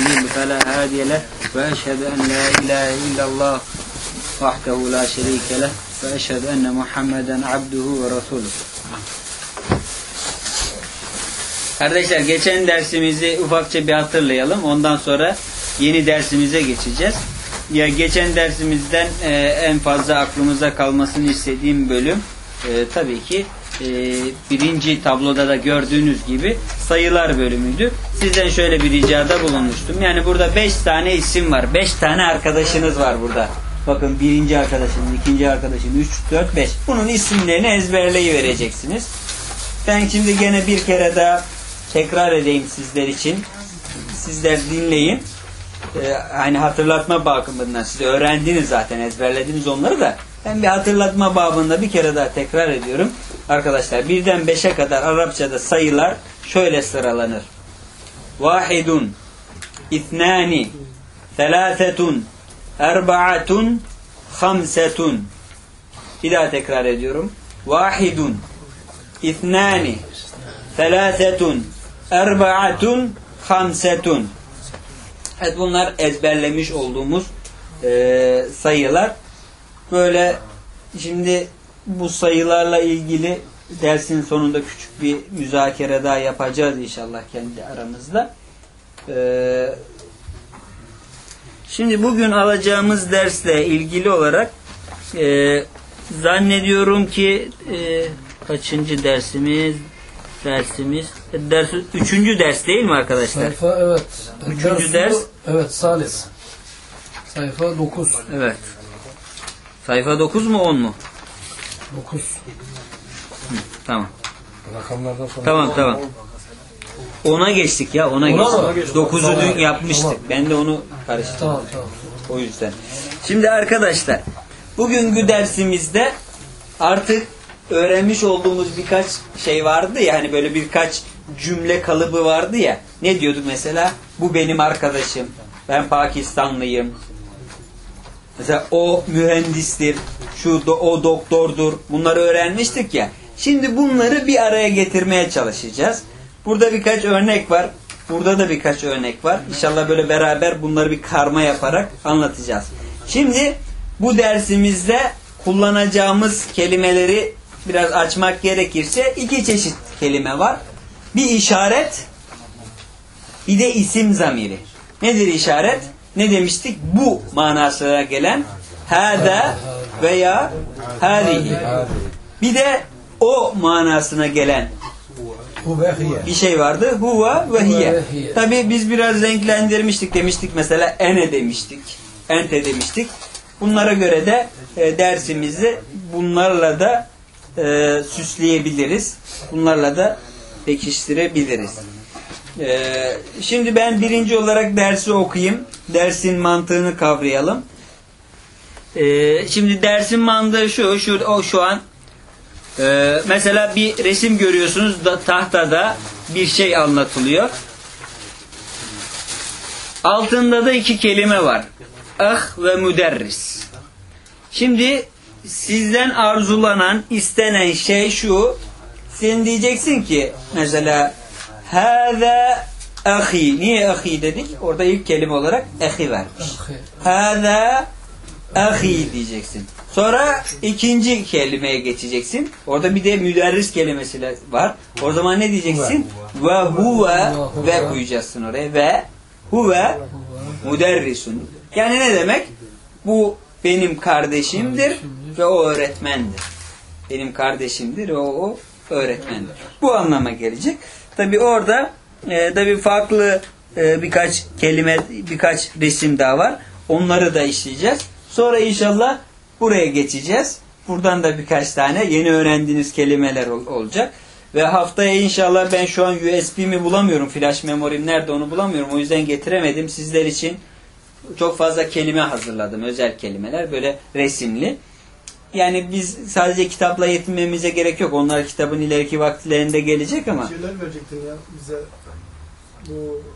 يضلل فلا هادي له وأشهد أن لا إله إلا الله وحده لا شريك له وأشهد أن محمدا عبده ورسوله Kardeşler geçen dersimizi ufakça bir hatırlayalım. Ondan sonra yeni dersimize geçeceğiz. Ya geçen dersimizden e, en fazla aklımıza kalmasını istediğim bölüm e, tabii ki e, birinci tabloda da gördüğünüz gibi sayılar bölümüydü. Sizden şöyle bir ricada bulunmuştum. Yani burada beş tane isim var. Beş tane arkadaşınız var burada. Bakın birinci arkadaşın, ikinci arkadaşın, üç, dört, beş. Bunun isimlerini ezberleyi vereceksiniz. Ben şimdi gene bir kere daha tekrar edeyim sizler için. Sizler dinleyin. Ee, hatırlatma bakımından siz öğrendiniz zaten ezberlediniz onları da. Ben bir hatırlatma babında bir kere daha tekrar ediyorum. Arkadaşlar birden beşe kadar Arapçada sayılar şöyle sıralanır. Vahidun, ithnani, thelâthetun, erba'atun, hamsetun. Bir daha tekrar ediyorum. Vahidun, ithnani, thelâthetun, erba'atun, hamsetun. Evet bunlar ezberlemiş olduğumuz e, sayılar. Böyle şimdi bu sayılarla ilgili dersin sonunda küçük bir müzakere daha yapacağız inşallah kendi aramızda. Ee, şimdi bugün alacağımız dersle ilgili olarak e, zannediyorum ki e, kaçıncı dersimiz dersimiz ders üçüncü ders değil mi arkadaşlar? Sayfa evet. Üçüncü ders. Evet Salis. Sayfa 9. Evet. Sayfa 9 mu 10 mu? 9. Tamam. Rakamlardan sonra. Tamam tamam. Ona geçtik ya ona Ona geçtik. Dokuzu Tamam. dün yapmıştık. Tamam. Ben de onu karıştırdım. Tamam tamam. O yüzden. Şimdi arkadaşlar bugünkü dersimizde artık öğrenmiş olduğumuz birkaç şey vardı ya hani böyle birkaç cümle kalıbı vardı ya. Ne diyorduk mesela? Bu benim arkadaşım. Ben Pakistanlıyım. Mesela o mühendistir. Şu do, o doktordur. Bunları öğrenmiştik ya. Şimdi bunları bir araya getirmeye çalışacağız. Burada birkaç örnek var. Burada da birkaç örnek var. İnşallah böyle beraber bunları bir karma yaparak anlatacağız. Şimdi bu dersimizde kullanacağımız kelimeleri biraz açmak gerekirse iki çeşit kelime var. Bir işaret, bir de isim zamiri. Nedir işaret? Ne demiştik? Bu manasına gelen hâdâ veya hâzihi. Bir de o manasına gelen bir şey vardı. Hiye. ve hiye. Tabi biz biraz renklendirmiştik. Demiştik mesela ene demiştik. Ente demiştik. Bunlara göre de e, dersimizi bunlarla da e, süsleyebiliriz. Bunlarla da pekiştirebiliriz. E, şimdi ben birinci olarak dersi okuyayım. Dersin mantığını kavrayalım. E, şimdi dersin mantığı şu, şu, o şu an ee, mesela bir resim görüyorsunuz da tahtada bir şey anlatılıyor. Altında da iki kelime var. Ah ve müderris. Şimdi sizden arzulanan, istenen şey şu. Sen diyeceksin ki mesela Hâzâ ahi. Niye ahi dedik? Orada ilk kelime olarak ahi vermiş. Hâzâ ahi diyeceksin. Sonra ikinci kelimeye geçeceksin. Orada bir de müderris kelimesi var. O zaman ne diyeceksin? Ve huve ve koyacaksın oraya. Ve huve müderrisun. Yani ne demek? Bu benim kardeşimdir ve o öğretmendir. Benim kardeşimdir ve o, öğretmendir. Bu anlama gelecek. Tabi orada e, tabi farklı e, birkaç kelime, birkaç resim daha var. Onları da işleyeceğiz. Sonra inşallah buraya geçeceğiz. Buradan da birkaç tane yeni öğrendiğiniz kelimeler ol- olacak. Ve haftaya inşallah ben şu an USB'mi bulamıyorum. Flash memorim nerede onu bulamıyorum. O yüzden getiremedim. Sizler için çok fazla kelime hazırladım. Özel kelimeler. Böyle resimli. Yani biz sadece kitapla yetinmemize gerek yok. Onlar kitabın ileriki vakitlerinde gelecek ama Şeyler verecektin ya bize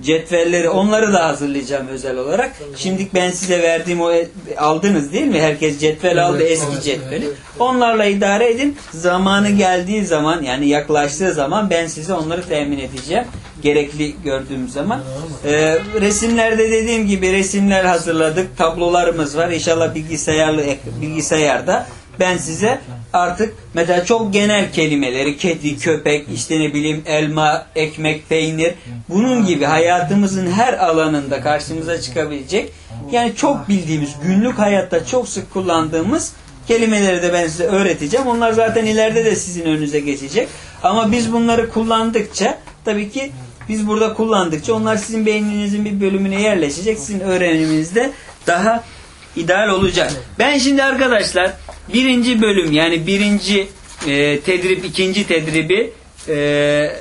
cetvelleri onları da hazırlayacağım özel olarak. Şimdi ben size verdiğim o e- aldınız değil mi? Herkes cetvel aldı Evet, eski evet, cetveli. evet. Onlarla idare edin. Zamanı geldiği zaman yani yaklaştığı zaman ben size onları temin edeceğim. Gerekli gördüğüm zaman. Ee, resimlerde dediğim gibi resimler hazırladık. Tablolarımız var. İnşallah bilgisayarlı bilgisayarda ben size artık mesela çok genel kelimeleri kedi, köpek, işte ne bileyim elma, ekmek, peynir bunun gibi hayatımızın her alanında karşımıza çıkabilecek yani çok bildiğimiz günlük hayatta çok sık kullandığımız kelimeleri de ben size öğreteceğim. Onlar zaten ileride de sizin önünüze geçecek. Ama biz bunları kullandıkça tabii ki biz burada kullandıkça onlar sizin beyninizin bir bölümüne yerleşecek. Sizin öğreniminizde daha ideal olacak. Ben şimdi arkadaşlar birinci bölüm yani birinci e, tedrip, ikinci tedribi e,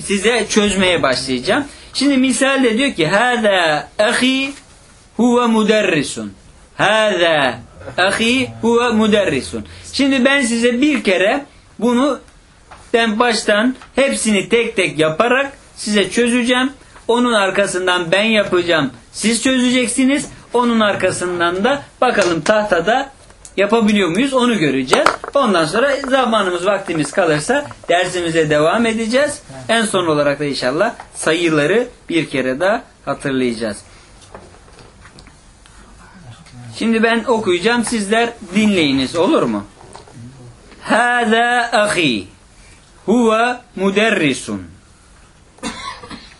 size çözmeye başlayacağım. Şimdi misalde diyor ki Hâzâ ahi huve muderrisun. Hâzâ ahi huve muderrisun. Şimdi ben size bir kere bunu ben baştan hepsini tek tek yaparak size çözeceğim. Onun arkasından ben yapacağım. Siz çözeceksiniz. Onun arkasından da bakalım tahtada yapabiliyor muyuz onu göreceğiz. Ondan sonra zamanımız vaktimiz kalırsa dersimize devam edeceğiz. En son olarak da inşallah sayıları bir kere daha hatırlayacağız. Şimdi ben okuyacağım sizler dinleyiniz olur mu? Hâzâ ahi huve muderrisun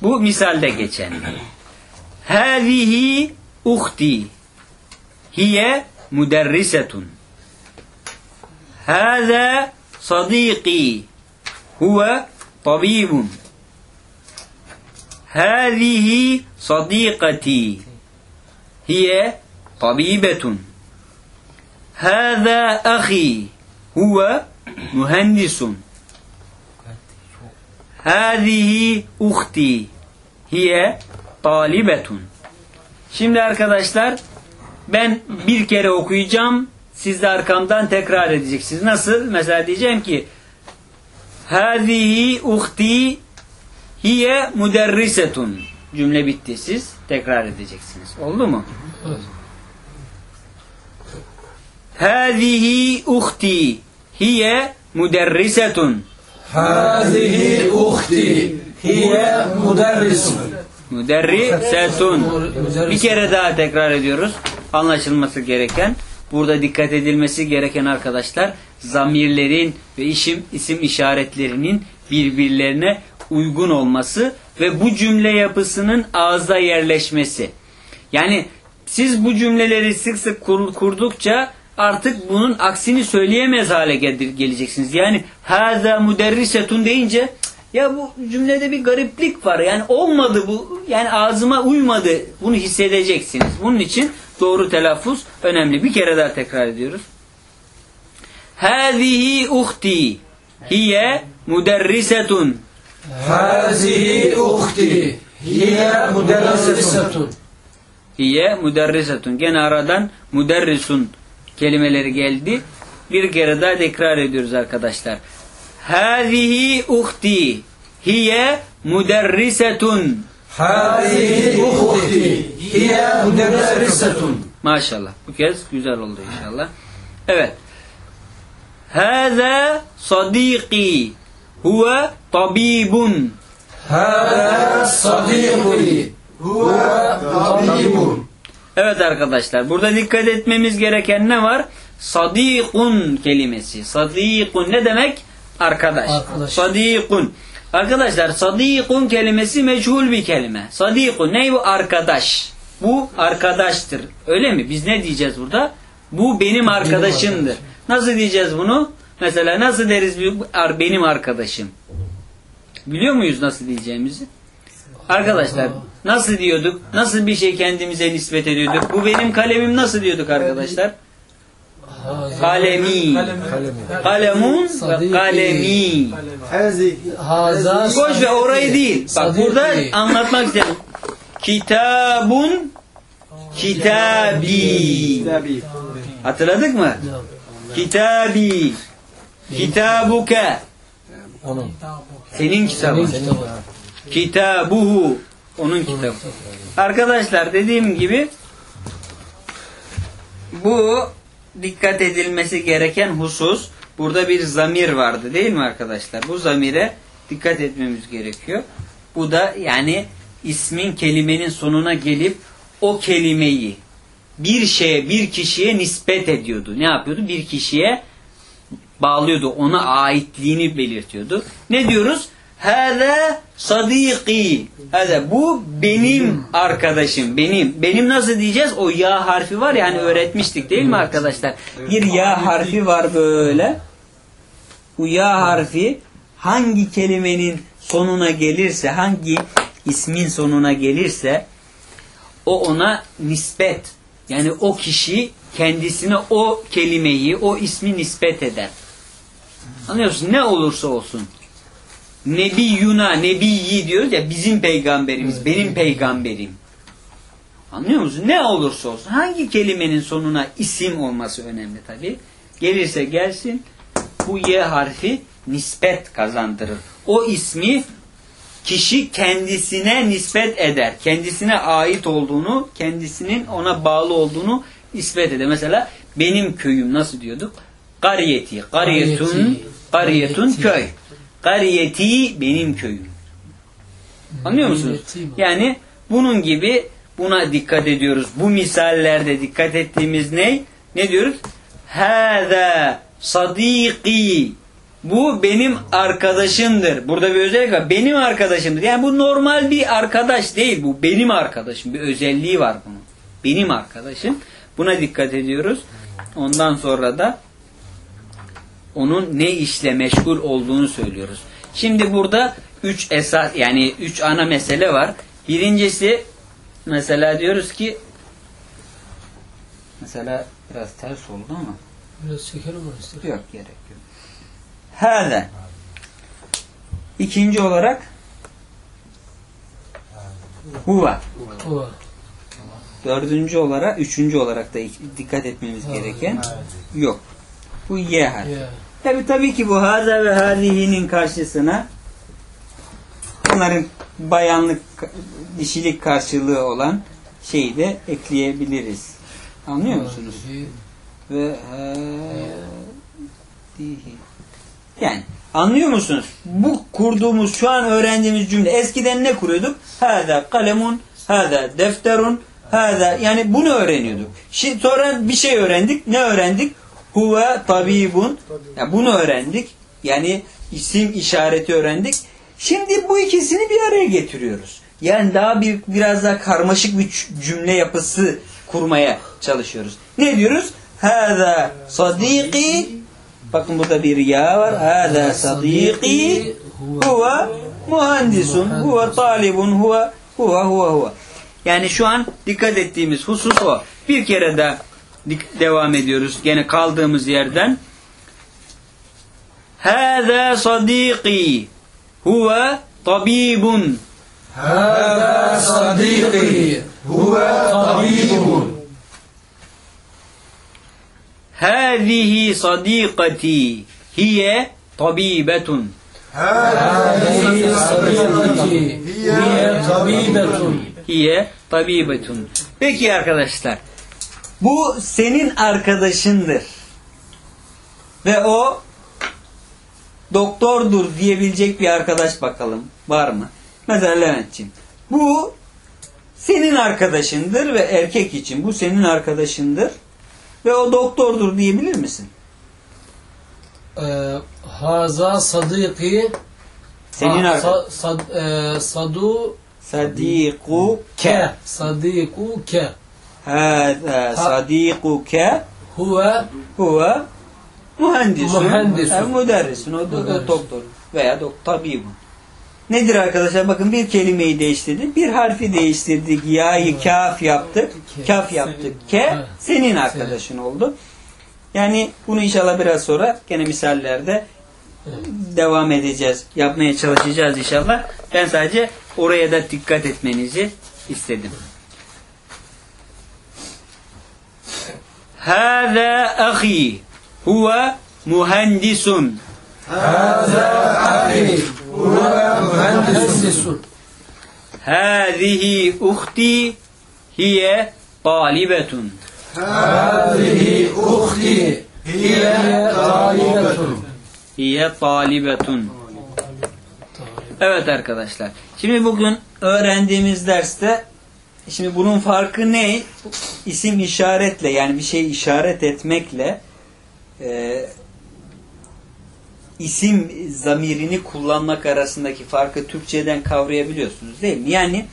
Bu misalde geçen. Hâzihi uhti hiye muderrisetun Hâzâ sadîqî huve tabîbun Hâzihi sadîqatî hiye tabîbetun Hâzâ ahî huve mühendisun Hâzihi uhti hiye talibetun. Şimdi arkadaşlar ben bir kere okuyacağım. Siz de arkamdan tekrar edeceksiniz. Nasıl? Mesela diyeceğim ki Hâzihi uhti hiye müderrisetun. Cümle bitti. Siz tekrar edeceksiniz. Oldu mu? Hâzihi uhti hiye müderrisetun. Hâzihi uhti hiye müderrisetun. Müderrisetun. Bir kere daha tekrar ediyoruz. Anlaşılması gereken, burada dikkat edilmesi gereken arkadaşlar, zamirlerin ve işim isim işaretlerinin birbirlerine uygun olması ve bu cümle yapısının ağızda yerleşmesi. Yani siz bu cümleleri sık sık kur- kurdukça artık bunun aksini söyleyemez hale gel- geleceksiniz. Yani haza müderrisetun deyince "Cık, ya bu cümlede bir gariplik var. Yani olmadı bu. Yani ağzıma uymadı. Bunu hissedeceksiniz. Bunun için doğru telaffuz önemli. Bir kere daha tekrar ediyoruz. Hâzihi uhti hiye müderrisetun. Hâzihi uhti hiye müderrisetun. Hiye müderrisetun. Gene aradan müderrisun kelimeleri geldi. Bir kere daha tekrar ediyoruz arkadaşlar. Hâzihi uhti hiye müderrisetun. Hâzihi uhti hiye müderrisetun. Maşallah. Bu kez güzel oldu inşallah. Evet. Hâze sadîki huve tabibun. Hâze sadîki huve tabibun. Evet arkadaşlar burada dikkat etmemiz gereken ne var? Sadikun kelimesi. Sadikun ne demek? Arkadaş. Arkadaş. Sadikun. Arkadaşlar sadikun kelimesi meçhul bir kelime. Sadikun ne bu? Arkadaş. Bu arkadaştır. Öyle mi? Biz ne diyeceğiz burada? Bu benim arkadaşımdır. arkadaşım. Nasıl diyeceğiz bunu? Mesela nasıl deriz benim arkadaşım? Biliyor muyuz nasıl diyeceğimizi? Arkadaşlar nasıl diyorduk? Nasıl bir şey kendimize nispet ediyorduk? Bu benim kalemim nasıl diyorduk arkadaşlar? Kalemi. Kalemun ve kalemi. Haza Boş ve orayı değil. Bak burada anlatmak istedim. Kitabun kitabi. Hatırladık mı? Kitabi. Kitabuke. Onun. Senin kitabın. Kitabuhu. Onun kitabı. Arkadaşlar dediğim gibi bu dikkat edilmesi gereken husus. Burada bir zamir vardı değil mi arkadaşlar? Bu zamire dikkat etmemiz gerekiyor. Bu da yani ismin kelimenin sonuna gelip o kelimeyi bir şeye, bir kişiye nispet ediyordu. Ne yapıyordu? Bir kişiye bağlıyordu. Ona aitliğini belirtiyordu. Ne diyoruz? Hâzâ sadîkî. Hâzâ bu benim arkadaşım. Benim. Benim nasıl diyeceğiz? O ya harfi var ya hani öğretmiştik değil mi arkadaşlar? Bir ya harfi var böyle. Bu ya harfi hangi kelimenin sonuna gelirse, hangi ismin sonuna gelirse o ona nispet. Yani o kişi kendisine o kelimeyi, o ismi nispet eder. Anlıyorsun? Ne olursa olsun. Nebiyuna, nebiyyi diyoruz ya bizim peygamberimiz, benim peygamberim. Anlıyor musun? Ne olursa olsun. Hangi kelimenin sonuna isim olması önemli tabi. Gelirse gelsin bu Y harfi nispet kazandırır. O ismi kişi kendisine nispet eder. Kendisine ait olduğunu, kendisinin ona bağlı olduğunu nispet eder. Mesela benim köyüm nasıl diyorduk? Kariyeti. Kariyetun, kariyetun köy. Kariyeti benim köyüm. Anlıyor musunuz? Kariyeti mi? Yani bunun gibi buna dikkat ediyoruz. Bu misallerde dikkat ettiğimiz ne? Ne diyoruz? Hâzâ sadîkî. Bu benim arkadaşımdır. Burada bir özellik var. Benim arkadaşımdır. Yani bu normal bir arkadaş değil. Bu benim arkadaşım. Bir özelliği var bunun. Benim arkadaşım. Buna dikkat ediyoruz. Ondan sonra da onun ne işle meşgul olduğunu söylüyoruz. Şimdi burada üç esas yani üç ana mesele var. Birincisi mesela diyoruz ki mesela biraz ters oldu ama Biraz çekelim istedim. yok gerek yok. Hâze. İkinci olarak huve. O. Dördüncü olarak, üçüncü olarak da dikkat etmemiz gereken yok. Bu ye harfi. Tabi tabii ki bu haza ve hazihinin karşısına bunların bayanlık, dişilik karşılığı olan şeyi de ekleyebiliriz. Anlıyor musunuz? Ve hadihi. Yani anlıyor musunuz? Bu kurduğumuz şu an öğrendiğimiz cümle eskiden ne kuruyorduk? Hada kalemun, hada defterun, hada yani bunu öğreniyorduk. Şimdi sonra bir şey öğrendik. Ne öğrendik? Huve tabibun. Ya bunu öğrendik. Yani isim işareti öğrendik. Şimdi bu ikisini bir araya getiriyoruz. Yani daha bir biraz daha karmaşık bir cümle yapısı kurmaya çalışıyoruz. Ne diyoruz? Hada sadiki Bakın burada bir ya var. Hada sadiki huve muhandisun huve talibun huve huve huve huve. Yani şu an dikkat ettiğimiz husus o. Bir kere de devam ediyoruz. Gene kaldığımız yerden. Hâzâ sadîqî huve tabibun. Hâzâ sadîqî huve tabibun. Hâzihi sadîqatî hiye tabibetun. Hâzihi sadîqatî hiye tabibetun. Hiye tabibetun. Peki arkadaşlar. Bu senin arkadaşındır. Ve o doktordur diyebilecek bir arkadaş bakalım. Var mı? Mesela Levent'ciğim. Bu senin arkadaşındır ve erkek için bu senin arkadaşındır. Ve o doktordur diyebilir misin? Ee, Haza sadiki Senin arkadaşın. e, sadu Sadiku ke. sadiku ke Hâzâ sadikuke huve huve mühendisun. Mühendisun. Müderrisun. O, doktor. Veya tabibun. Nedir arkadaşlar? Bakın bir kelimeyi değiştirdik. Bir harfi değiştirdik. Ya'yı kaf yaptık. Kaf yaptık. Ke senin arkadaşın oldu. Yani bunu inşallah biraz sonra gene misallerde devam edeceğiz. Yapmaya çalışacağız inşallah. Ben sadece oraya da dikkat etmenizi istedim. Hâzâ ahî huve mühendisun. Hâzâ ahî huve mühendisun. Hâzihi uhti hiye talibetun. Hâzihi uhti hiye talibetun. Hiye talibetun. Evet arkadaşlar. Şimdi bugün öğrendiğimiz derste şimdi bunun farkı ne? İsim işaretle yani bir şey işaret etmekle e, isim zamirini kullanmak arasındaki farkı Türkçeden kavrayabiliyorsunuz değil mi? Yani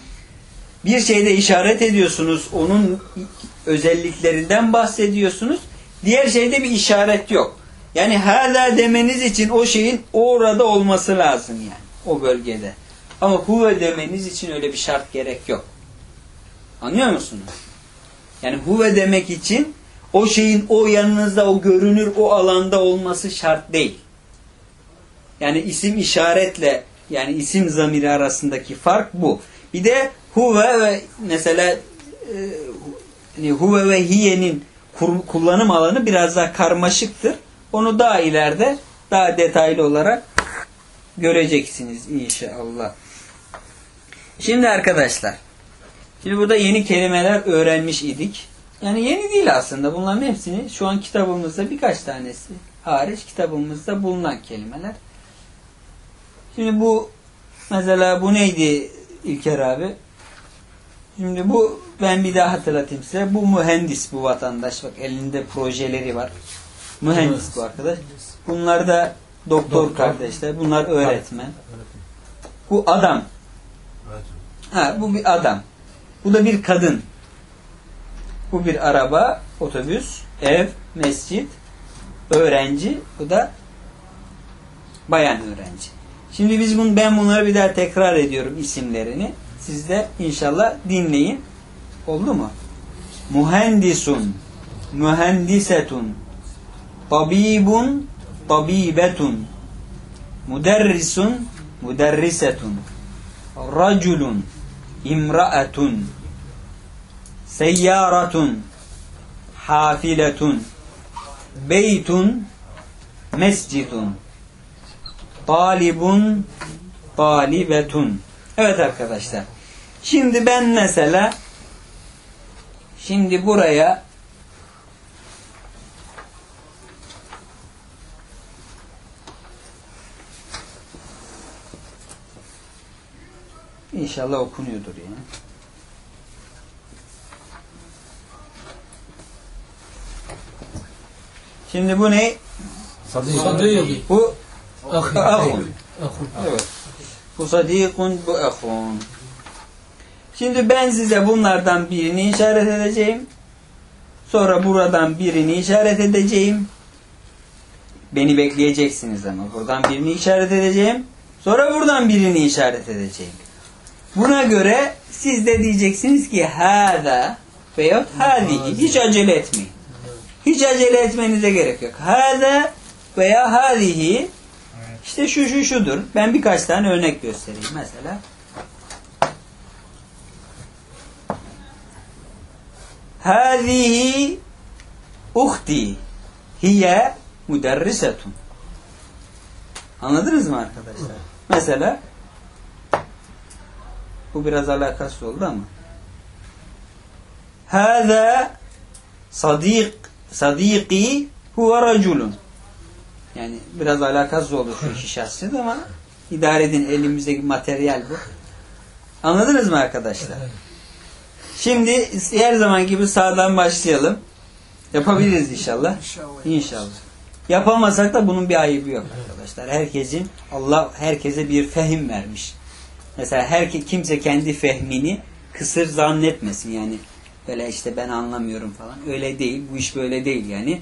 bir şeyde işaret ediyorsunuz, onun özelliklerinden bahsediyorsunuz. Diğer şeyde bir işaret yok. Yani hala demeniz için o şeyin orada olması lazım yani. O bölgede. Ama huve demeniz için öyle bir şart gerek yok. Anlıyor musunuz? Yani huve demek için o şeyin o yanınızda, o görünür, o alanda olması şart değil. Yani isim işaretle yani isim zamiri arasındaki fark bu. Bir de huve ve mesela e, huve ve hiyenin kullanım alanı biraz daha karmaşıktır. Onu daha ileride daha detaylı olarak göreceksiniz inşallah. Şimdi arkadaşlar şimdi burada yeni kelimeler öğrenmiş idik. Yani yeni değil aslında. Bunların hepsini şu an kitabımızda birkaç tanesi hariç kitabımızda bulunan kelimeler. Şimdi bu mesela bu neydi İlker abi? Şimdi bu ben bir daha hatırlatayım size. Bu mühendis bu vatandaş. Bak elinde projeleri var. Mühendis bu arkadaş. Bunlar da doktor, Doktor. kardeşler. Bunlar öğretmen. Bu adam. Ha, bu bir adam. Bu da bir kadın. Bu bir araba, otobüs, ev, mescit, öğrenci. Bu da bayan öğrenci. Şimdi biz bunu ben bunları bir daha tekrar ediyorum isimlerini. Siz de inşallah dinleyin. Oldu mu? Muhendisun, mühendisetun, tabibun, tabibetun, müderrisun, müderrisetun, raculun, imraatun, seyyaratun, hafiletun, beytun, mescidun, talibun, talibetun. Evet arkadaşlar. Şimdi ben mesela şimdi buraya İnşallah okunuyordur yani. Şimdi bu ne? Sadıyık. Bu ahun. Evet. Bu sadikun, bu ahun. Şimdi ben size bunlardan birini işaret edeceğim. Sonra buradan birini işaret edeceğim. Beni bekleyeceksiniz ama. Buradan birini işaret edeceğim. Sonra buradan birini işaret edeceğim. Buna göre siz de diyeceksiniz ki hâzâ veyahut hâzihi. Hiç acele etmeyin. Hiç acele etmenize gerek yok. Hâzâ veya hâzihi işte şu şu şudur. Ben birkaç tane örnek göstereyim mesela. Hâzihi uhti hiye müderrisetun. Anladınız mı arkadaşlar? Mesela bu biraz alakasız oldu ama. Hâzâ sadik sadiki huve raculun. Yani biraz alakasız oldu şu iki şahsiyet ama idare edin elimizdeki materyal bu. Anladınız mı arkadaşlar? Şimdi her zaman gibi sağdan başlayalım. Yapabiliriz inşallah. İnşallah. Yapamasak da bunun bir ayıbı yok arkadaşlar. Herkesin Allah herkese bir fehim vermiş. Mesela her kimse kendi fehmini kısır zannetmesin yani. Böyle işte ben anlamıyorum falan. Öyle değil. Bu iş böyle değil yani.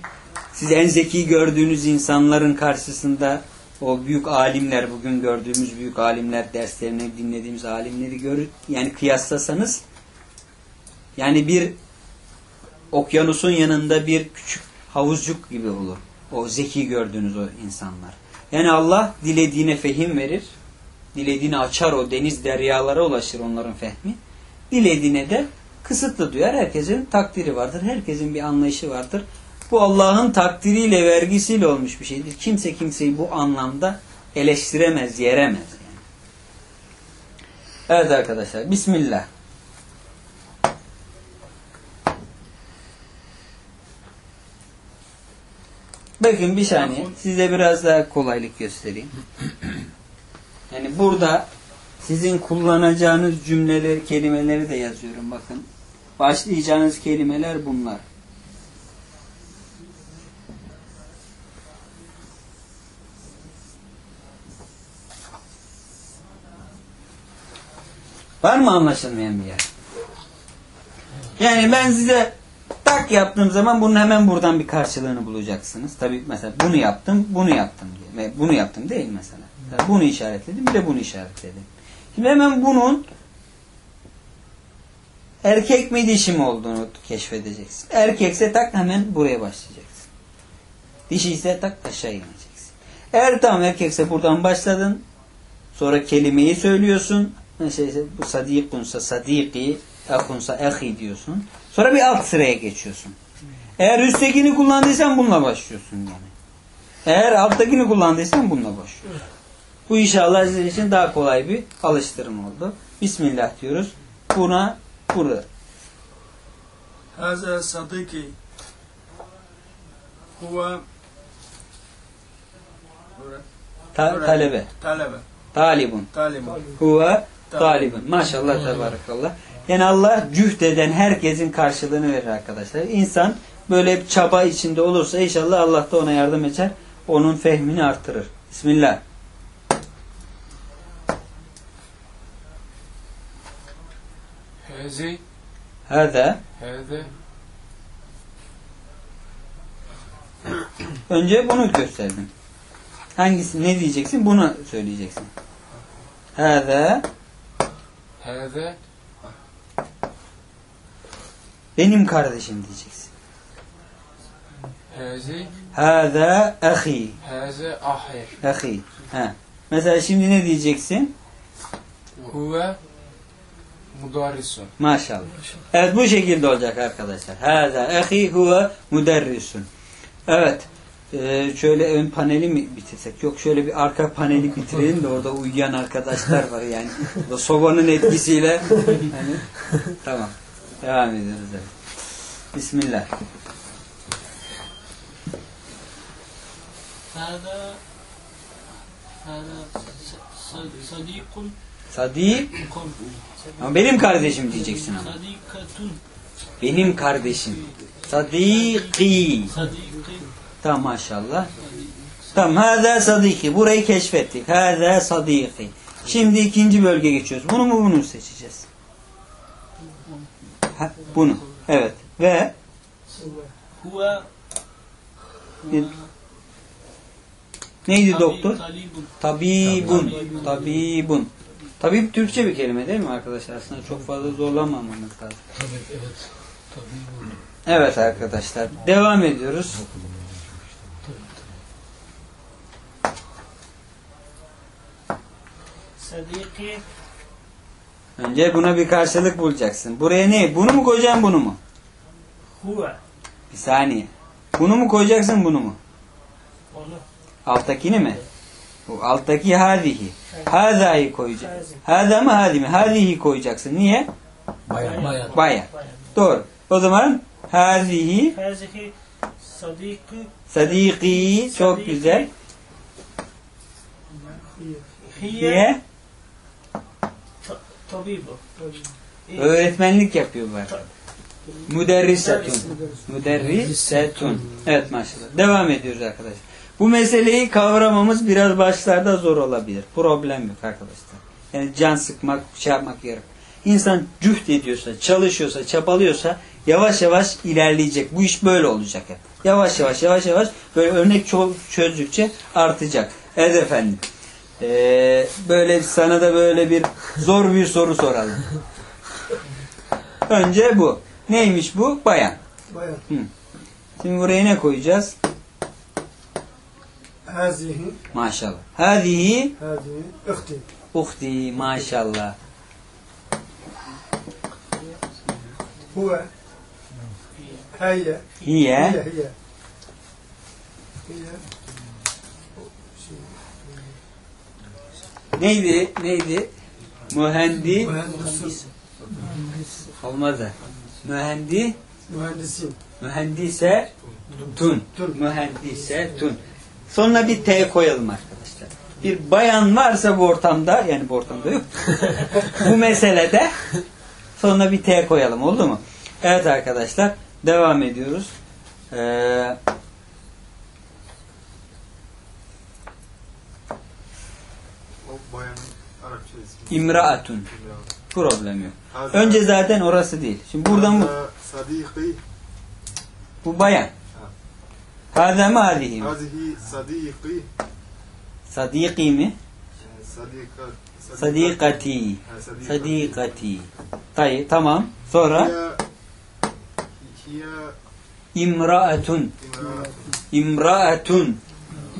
Siz en zeki gördüğünüz insanların karşısında o büyük alimler bugün gördüğümüz büyük alimler derslerini dinlediğimiz alimleri gör yani kıyaslasanız yani bir okyanusun yanında bir küçük havuzcuk gibi olur. O zeki gördüğünüz o insanlar. Yani Allah dilediğine fehim verir. Dilediğine açar o deniz deryalara ulaşır onların fehmi. Dilediğine de kısıtlı duyar. Herkesin takdiri vardır. Herkesin bir anlayışı vardır. Bu Allah'ın takdiriyle, vergisiyle olmuş bir şeydir. Kimse kimseyi bu anlamda eleştiremez, yeremez. Yani. Evet arkadaşlar. Bismillah. Bakın bir saniye. Size biraz daha kolaylık göstereyim. Yani burada sizin kullanacağınız cümleleri, kelimeleri de yazıyorum bakın. Başlayacağınız kelimeler bunlar. Var mı anlaşılmayan bir yer? Yani ben size tak yaptığım zaman bunun hemen buradan bir karşılığını bulacaksınız. Tabii mesela bunu yaptım, bunu yaptım diye. Ve bunu yaptım değil mesela. Bunu işaretledim, bir de bunu işaretledim. Şimdi hemen bunun erkek mi dişi mi olduğunu keşfedeceksin. Erkekse tak hemen buraya başlayacaksın. Dişi ise tak aşağı ineceksin. Eğer tam erkekse buradan başladın. Sonra kelimeyi söylüyorsun. Şeyse, bu sadikunsa sadiki, akunsa ahi diyorsun. Sonra bir alt sıraya geçiyorsun. Eğer üsttekini kullandıysan bununla başlıyorsun yani. Eğer alttakini kullandıysan bununla başlıyorsun. Bu inşallah sizin için daha kolay bir alıştırma oldu. Bismillah diyoruz. Buna burada. Haza sadiki huve Ta talebe. Talebe. Talibun. Talibun. Huve talibun. Maşallah tebarakallah. Yani Allah cühd eden herkesin karşılığını verir arkadaşlar. İnsan böyle hep çaba içinde olursa inşallah Allah da ona yardım eder. Onun fehmini artırır. Bismillah. Hezi. Hede. Hede. Önce bunu gösterdim. Hangisi ne diyeceksin? Bunu söyleyeceksin. Hede. Hede. Benim kardeşim diyeceksin. Hezi. Hada ahi. Heze ahi. Ahi. Ha. Mesela şimdi ne diyeceksin? Huve Mudarrisun. Maşallah. Evet bu şekilde olacak arkadaşlar. Hâzâ ehî huve mudarrisun. Evet. Ee, şöyle ön paneli mi bitirsek? Yok şöyle bir arka paneli bitirelim de orada uyuyan arkadaşlar var yani. O sobanın etkisiyle. Yani, tamam. Devam ediyoruz. Evet. Bismillah. Hâzâ hâzâ sadîkun sadîkun ama benim kardeşim diyeceksin ama. Benim kardeşim. Sadiki. Tam maşallah. Tam hâzâ sadiki. Burayı keşfettik. Hâzâ sadiki. Şimdi ikinci bölge geçiyoruz. Bunu mu bunu seçeceğiz? Ha, bunu. Evet. Ve Neydi doktor? Tabibun. Tabibun. Tabip Türkçe bir kelime değil mi arkadaşlar? Aslında çok fazla zorlanmamamız lazım. Tabii evet. Tabii. Evet arkadaşlar. Devam ediyoruz. Sadiki. Önce buna bir karşılık bulacaksın. Buraya ne? Bunu mu koyacaksın bunu mu? Huve. Bir saniye. Bunu mu koyacaksın bunu mu? Onu. Alttakini mi? Evet. Bu alttaki hadihi. Hazayı koyacaksın. Haza mı hadi mi? Hadihi koyacaksın. Niye? Bayan. Bayan. Bayan. Doğru. O zaman hazihi sadiki sadiki çok güzel. Hiye tabibu. Öğretmenlik yapıyor yapıyorlar. Müderrisetun. Müderrisetun. Evet maşallah. Devam ediyoruz arkadaşlar. Bu meseleyi kavramamız biraz başlarda zor olabilir. Problem yok arkadaşlar. Yani can sıkmak, şey yapmak gerek. İnsan cühd ediyorsa, çalışıyorsa, çabalıyorsa yavaş yavaş ilerleyecek. Bu iş böyle olacak hep. Yavaş yavaş, yavaş yavaş böyle örnek ço- çözdükçe artacak. Evet efendim. Ee, böyle sana da böyle bir zor bir soru soralım. Önce bu. Neymiş bu? Bayan. bayan. Şimdi buraya ne koyacağız? Hazihi. Maşallah. Hazihi. Hazihi. Uhti. Uhti. Maşallah. Huve. Hiye. Hiye. Hiye. Hiye. Neydi? Neydi? Mühendi. Mühendis. Olmadı. Mühendi. Mühendisin. Mühendise tun. tun. Mühendise tun. Sonuna bir T koyalım arkadaşlar. Bir bayan varsa bu ortamda yani bu ortamda yok. bu meselede sonuna bir T koyalım oldu mu? Evet arkadaşlar devam ediyoruz. Ee. İmraatun. İmra. Problem yok. Önce zaten orası değil. Şimdi buradan bu, bu bayan. Hâzâ mı hâzihi sadîkî. Sadîkî mi? Sadîka. Sadîkati. Sadîkati. Tayyip tamam. Sonra imraatun. İmraatun. İmraatun.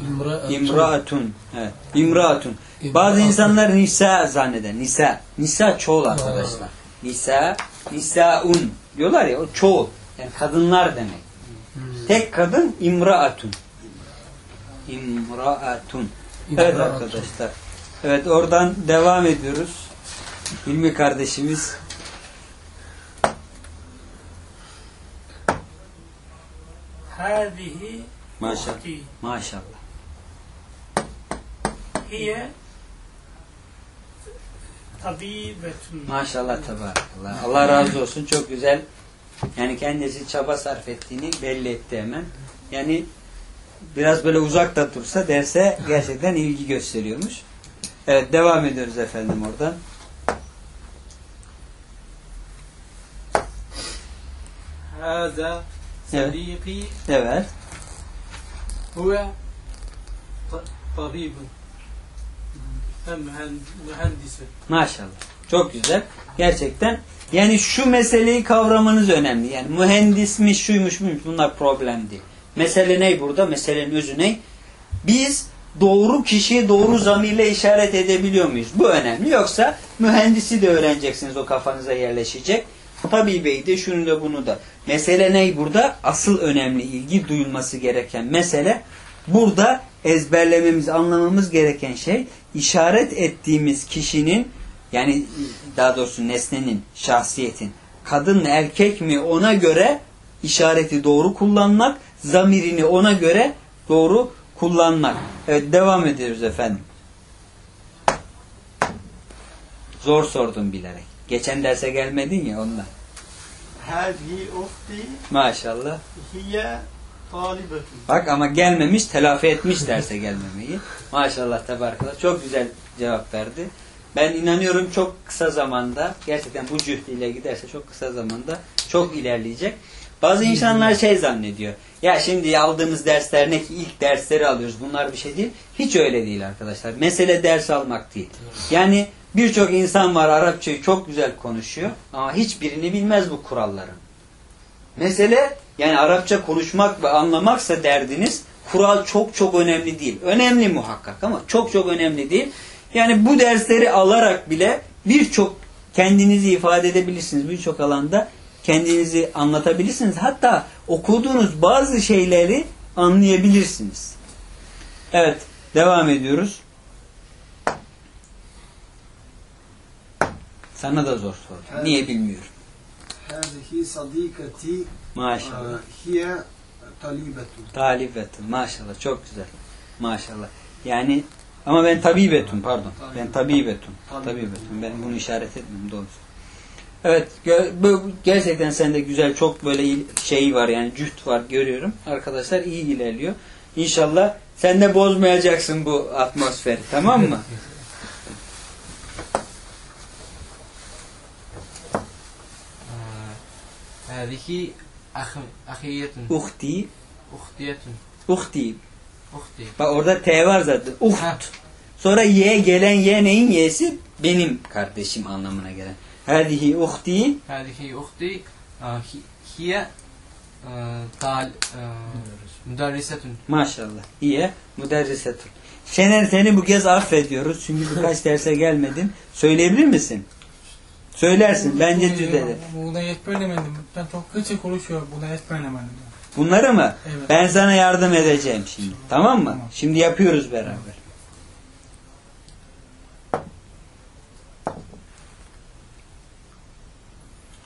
İmra İmraatun. Evet. İmraatun. Bazı insanlar nisa zanneder. Nisa. Nisa çoğul arkadaşlar. Nisa, nisaun diyorlar ya o çoğul. Yani kadınlar demek. Tek kadın imraatun. İmraatun. Evet arkadaşlar. Evet oradan devam ediyoruz. Hilmi kardeşimiz Hâzihi Maşallah. Maşallah. Hiye tabibetun. Maşallah tabarakallah. Allah razı olsun. Çok güzel yani kendisi çaba sarf ettiğini belli etti hemen. Yani biraz böyle uzakta dursa derse gerçekten ilgi gösteriyormuş. Evet devam ediyoruz efendim oradan. Haza sadiqi Evet. Huve tabibun. Hem mühendisi. Maşallah. Çok güzel. Gerçekten yani şu meseleyi kavramanız önemli. Yani mühendismiş, şuymuş, buymuş bunlar problem değil. Mesele ne burada? Meselenin özü ne? Biz doğru kişiye doğru zamirle işaret edebiliyor muyuz? Bu önemli. Yoksa mühendisi de öğreneceksiniz o kafanıza yerleşecek. Tabii bey de şunu da bunu da. Mesele ne burada? Asıl önemli ilgi duyulması gereken mesele burada ezberlememiz, anlamamız gereken şey işaret ettiğimiz kişinin yani daha doğrusu nesnenin, şahsiyetin kadın mı erkek mi ona göre işareti doğru kullanmak, zamirini ona göre doğru kullanmak. Evet devam ediyoruz efendim. Zor sordum bilerek. Geçen derse gelmedin ya ondan. Maşallah. Bak ama gelmemiş, telafi etmiş derse gelmemeyi. Maşallah tebarkallah. Çok güzel cevap verdi. Ben inanıyorum çok kısa zamanda, gerçekten bu cühd ile giderse çok kısa zamanda çok ilerleyecek. Bazı insanlar şey zannediyor. Ya şimdi aldığımız dersler ne ki ilk dersleri alıyoruz. Bunlar bir şey değil. Hiç öyle değil arkadaşlar. Mesele ders almak değil. Yani birçok insan var Arapçayı çok güzel konuşuyor ama hiçbirini bilmez bu kuralların. Mesele yani Arapça konuşmak ve anlamaksa derdiniz kural çok çok önemli değil. Önemli muhakkak ama çok çok önemli değil. Yani bu dersleri alarak bile birçok kendinizi ifade edebilirsiniz. Birçok alanda kendinizi anlatabilirsiniz. Hatta okuduğunuz bazı şeyleri anlayabilirsiniz. Evet, devam ediyoruz. Sana da zor sordum. Her, Niye bilmiyorum. Hâzihi sadîkati Maşallah. E, hiye talibetun. Talibetun. Maşallah. Çok güzel. Maşallah. Yani ama ben tabibetun pardon. Ben tabibetun. Tabibetun. Ben bunu işaret etmedim doğrusu. Evet gerçekten sende güzel çok böyle şey var yani cüht var görüyorum. Arkadaşlar iyi ilerliyor. İnşallah sen de bozmayacaksın bu atmosferi tamam mı? Ee, Hâzihi ahiyetun. Uhti. Uhtiyetun. Uhti. Bak orada T var zaten. Uht. Sonra ye gelen ye neyin ye'si? Benim kardeşim anlamına gelen. Hadihi uhti. Hadihi uhti. Hiye gal müderrisetun. Maşallah. Hiye müderrisetun. Şener seni bu kez affediyoruz. Çünkü birkaç derse gelmedin. Söyleyebilir misin? Söylersin. Bence düzelir. Buğday et Ben çok kısa konuşuyor. Buğday et Bunları mı? Evet. Ben sana yardım edeceğim şimdi. Tamam mı? Tamam. Şimdi yapıyoruz beraber.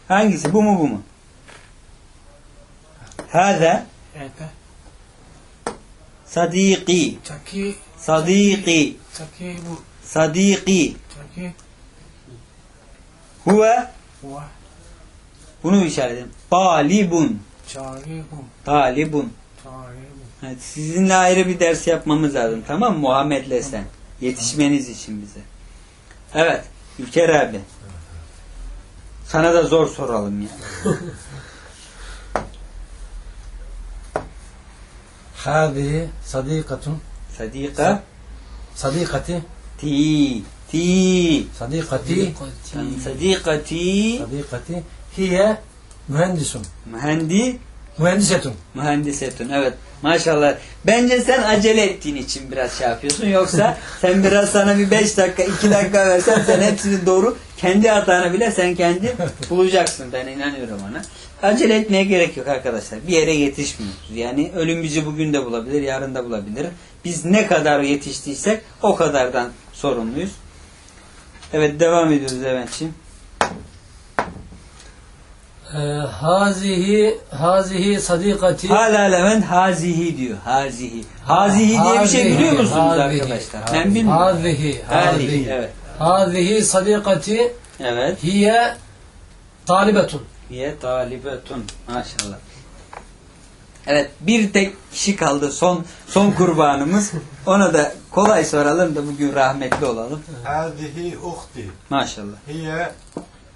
Hangisi? Bu mu bu mu? Bu. Sadiki. Çaki. Huve Huve. bunu işaret edin. Talibun. Talibun. Talibun. Evet, sizinle ayrı bir ders yapmamız lazım. Tamam mı? Muhammed'le sen. Yetişmeniz için bize. Evet. Ülker abi. Sana da zor soralım ya. Hadi sadikatun. Sadika. Sadikati. Ti. Ti. Sadikati. Sadikati. Sadikati. Hiye Mühendisun. Mühendi. Mühendisetun. Mühendisetun evet. Maşallah. Bence sen acele ettiğin için biraz şey yapıyorsun. Yoksa sen biraz sana bir 5 dakika 2 dakika versen sen hepsini doğru kendi hatanı bile sen kendi bulacaksın. Ben inanıyorum ona. Acele etmeye gerek yok arkadaşlar. Bir yere yetişmiyoruz. Yani ölüm bizi bugün de bulabilir, yarın da bulabilir. Biz ne kadar yetiştiysek o kadardan sorumluyuz. Evet devam ediyoruz Levent'ciğim. Ee, hazihi hazihi sadikati hala lemen hazihi diyor. Hazihi. Hazihi diye bir şey biliyor musunuz arkadaşlar? Ben bilmiyorum. Hazihi. Hazihi. Evet. Hazihi sadikati evet. hiye talibetun. Hiye talibetun. Maşallah. Evet bir tek kişi kaldı son son kurbanımız. Ona da kolay soralım da bugün rahmetli olalım. Hazihi uhti. Maşallah. Hiye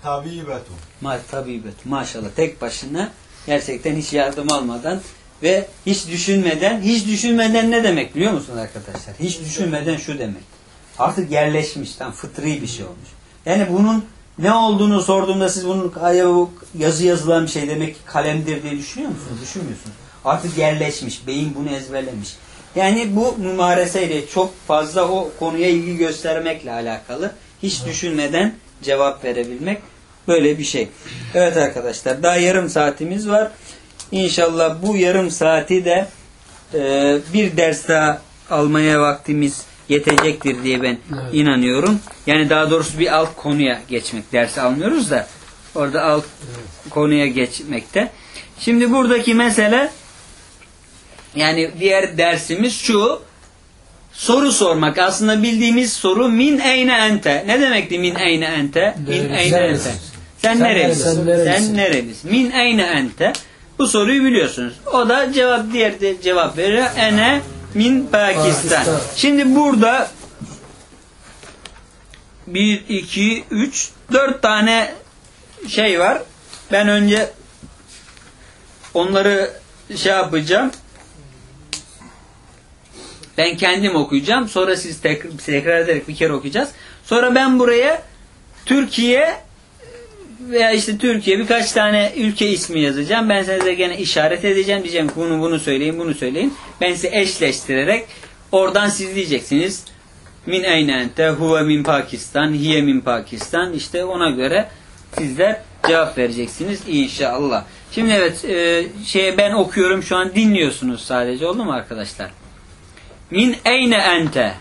tabibetu. Ma tabibetu. Maşallah tek başına gerçekten hiç yardım almadan ve hiç düşünmeden, hiç düşünmeden ne demek biliyor musunuz arkadaşlar? Hiç düşünmeden şu demek. Artık yerleşmiş, tam fıtri bir şey olmuş. Yani bunun ne olduğunu sorduğumda siz bunun yazı yazılan bir şey demek ki kalemdir diye düşünüyor musunuz? Düşünmüyorsunuz. Artık yerleşmiş, beyin bunu ezberlemiş. Yani bu mümareseyle çok fazla o konuya ilgi göstermekle alakalı. Hiç düşünmeden cevap verebilmek böyle bir şey. Evet arkadaşlar daha yarım saatimiz var. İnşallah bu yarım saati de e, bir ders daha almaya vaktimiz yetecektir diye ben Evet. inanıyorum. Yani daha doğrusu bir alt konuya geçmek. Ders almıyoruz da orada alt konuya geçmekte. Şimdi buradaki mesele yani diğer dersimiz şu soru sormak. Aslında bildiğimiz soru min eyne ente. Ne demekti min eyne ente? Min eyne ente. Sen nerelisin? Sen nerelisin? Sen nerelisin? Min eyne ente. Bu soruyu biliyorsunuz. O da cevap diğer de cevap verir. Ene min. Pakistan. Şimdi burada 1, 2, 3, 4 tane şey var. Ben önce onları şey yapacağım. Ben kendim okuyacağım. Sonra siz tekrar, tekrar ederek bir kere okuyacağız. Sonra ben buraya Türkiye veya işte Türkiye birkaç tane ülke ismi yazacağım. Ben size gene işaret edeceğim. Diyeceğim ki bunu bunu söyleyin bunu söyleyin. Ben size eşleştirerek oradan siz diyeceksiniz. Min eyne ente huve min Pakistan hiye min Pakistan işte ona göre sizler cevap vereceksiniz inşallah. Şimdi evet e, şeye ben okuyorum şu an dinliyorsunuz sadece oldu mu arkadaşlar? Min eyne ente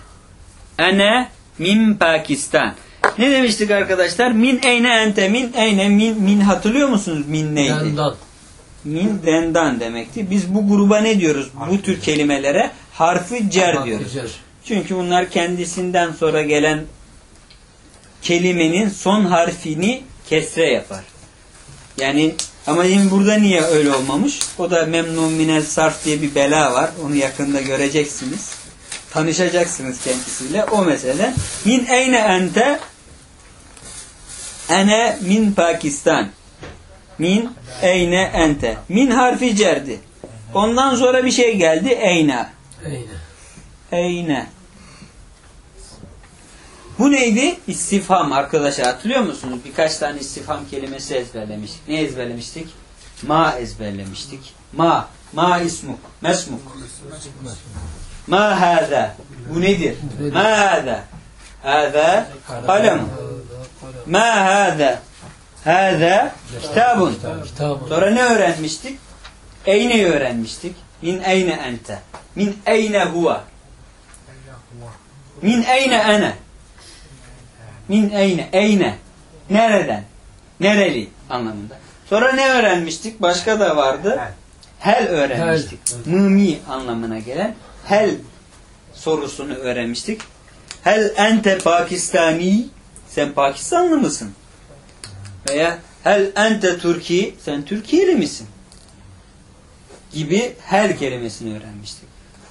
ene min Pakistan. Ne demiştik arkadaşlar? Min eyne ente min eyne min min hatırlıyor musunuz min neydi? Dendan. Min dendan demekti. Biz bu gruba ne diyoruz? Bu tür kelimelere harfi cer diyoruz. Cer. Çünkü bunlar kendisinden sonra gelen kelimenin son harfini kesre yapar. Yani ama şimdi burada niye öyle olmamış? O da memnun minel sarf diye bir bela var. Onu yakında göreceksiniz. Tanışacaksınız kendisiyle. O mesele. Min eyne ente ene min Pakistan. Min eyne ente. Min harfi cerdi. Ondan sonra bir şey geldi. Eyna. Eyne. Eyne. Bu neydi? İstifham arkadaşlar hatırlıyor musunuz? Birkaç tane istifham kelimesi ezberlemiştik. Ne ezberlemiştik? Ma ezberlemiştik. Ma. Ma ismuk. Mesmuk. Ma hâzâ. Bu nedir? Ma hâzâ. Hâzâ kalem. Ma hâzâ. Hâzâ kitabun. Sonra ne öğrenmiştik? Eyne'yi öğrenmiştik. Min eyne ente. Min eyne huve. Min eyne ene. Min eyne. Eyne. Nereden? Nereli anlamında. Sonra ne öğrenmiştik? Başka da vardı. Hel öğrenmiştik. Mımi anlamına gelen hel sorusunu öğrenmiştik. Hel ente Pakistani sen Pakistanlı mısın? Veya hel ente Türki sen Türkiye'li misin? Gibi hel kelimesini öğrenmiştik.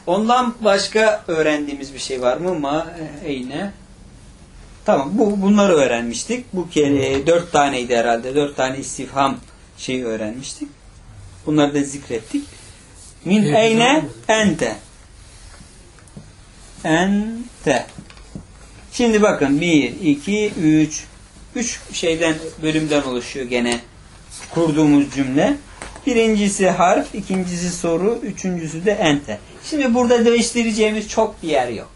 Ondan başka öğrendiğimiz bir şey var mı? Ma, eyne. Tamam bu bunları öğrenmiştik. Bu kere dört taneydi herhalde. Dört tane istifham şeyi öğrenmiştik. Bunları da zikrettik. Min eyne ente. Ente. Şimdi bakın bir, iki, üç. Üç şeyden bölümden oluşuyor gene kurduğumuz cümle. Birincisi harf, ikincisi soru, üçüncüsü de ente. Şimdi burada değiştireceğimiz çok bir yer yok.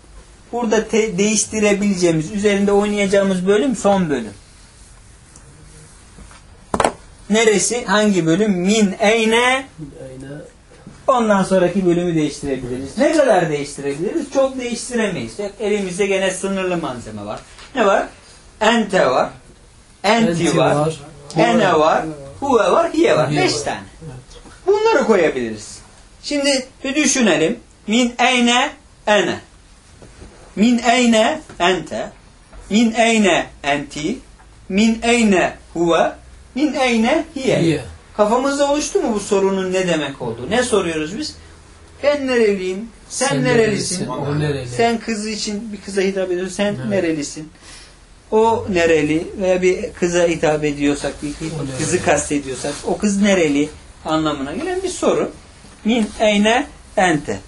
Burada te- değiştirebileceğimiz, üzerinde oynayacağımız bölüm son bölüm. Neresi? Hangi bölüm? Min, eyne. Ondan sonraki bölümü değiştirebiliriz. Ne kadar değiştirebiliriz? Çok değiştiremeyiz. Elimizde gene sınırlı malzeme var. Ne var? Ente var. Enti, Enti var. var. Ene var. Huve var. Hiye var. Hiye Beş var. tane. Bunları koyabiliriz. Şimdi bir düşünelim. Min eyne ene. Min eyne ente. Min eyne enti. Min eyne huve. Min eyne hiye. İyi. Kafamızda oluştu mu bu sorunun ne demek olduğu? Ne soruyoruz biz? Ben nereliyim? Sen, nerelisin? O nereli? Sen kız için bir kıza hitap ediyorsun. Sen Evet. nerelisin? O nereli? Veya bir kıza hitap ediyorsak, bir kızı kastediyorsak o kız nereli anlamına gelen bir soru. Min eyne ente.